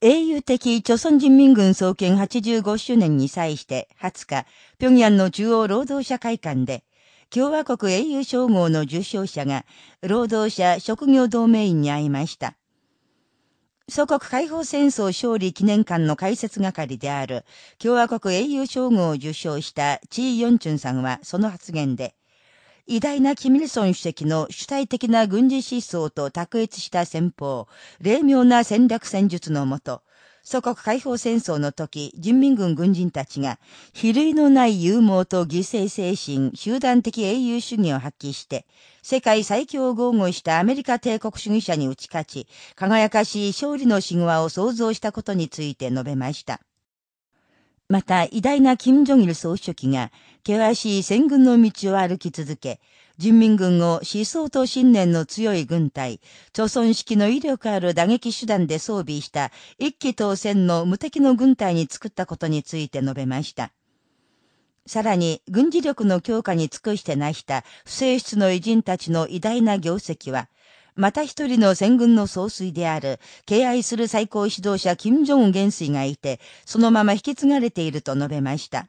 英雄的朝鮮人民軍創建85周年に際して20日、平壌の中央労働者会館で、共和国英雄称号の受賞者が、労働者職業同盟員に会いました。祖国解放戦争勝利記念館の開設係である、共和国英雄称号を受賞したチー・ヨンチュンさんはその発言で、偉大なキミルソン主席の主体的な軍事思想と卓越した戦法、霊妙な戦略戦術のもと、祖国解放戦争の時、人民軍軍人たちが、比類のない勇猛と犠牲精神、集団的英雄主義を発揮して、世界最強を豪語したアメリカ帝国主義者に打ち勝ち、輝かしい勝利の神話を創造したことについて述べました。また、偉大な金正日総書記が、険しい戦軍の道を歩き続け、人民軍を思想と信念の強い軍隊、朝鮮式の威力ある打撃手段で装備した一気当選の無敵の軍隊に作ったことについて述べました。さらに、軍事力の強化に尽くして成した不正室の偉人たちの偉大な業績は、また一人の戦軍の総帥である、敬愛する最高指導者金正恩元帥がいて、そのまま引き継がれていると述べました。